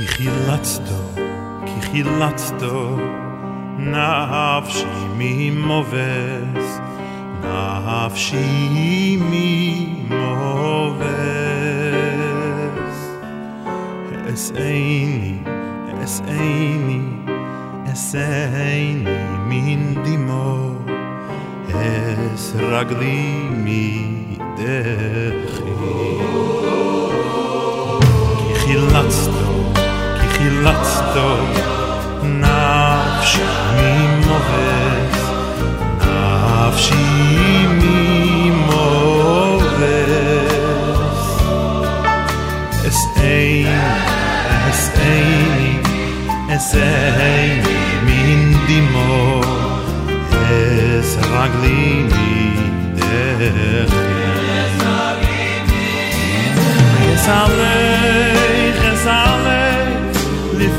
כי חילצתו, כי חילצתו, נפשי ממובס, נפשי ממובס. אס איני, אס איני, אס איני מן דימו, אס רגלי מדחי. to na wsi mimo wys, na wsi mimo wys. Es ein, es ein, es ein min dimo, es raglini derchi. Es raglini derchi.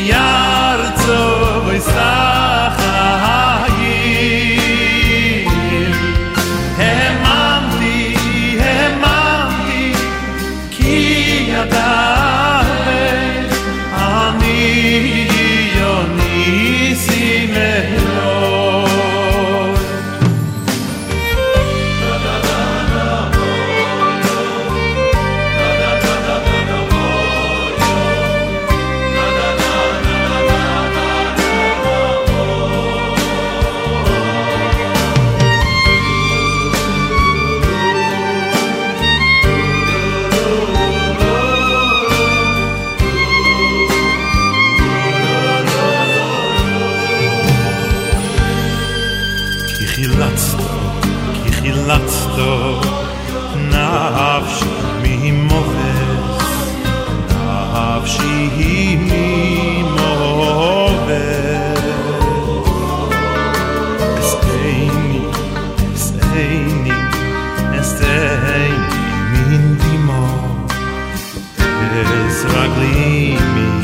b'yartzo כי חילצתו, נפשי ממובס, נפשי ממובס. אסתני, אסתני, אסתני מן דימו, אס רגלי מדחי.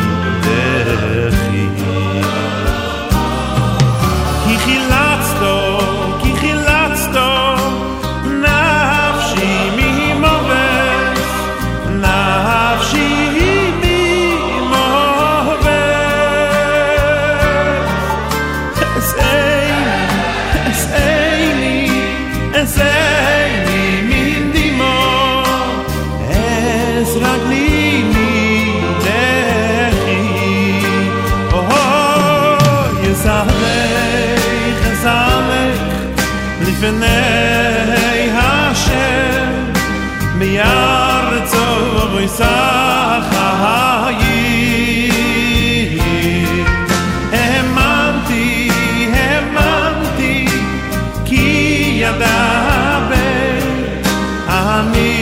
לפני השם, בארצו ובשחיים. האמנתי, האמנתי, כי ידבר, אני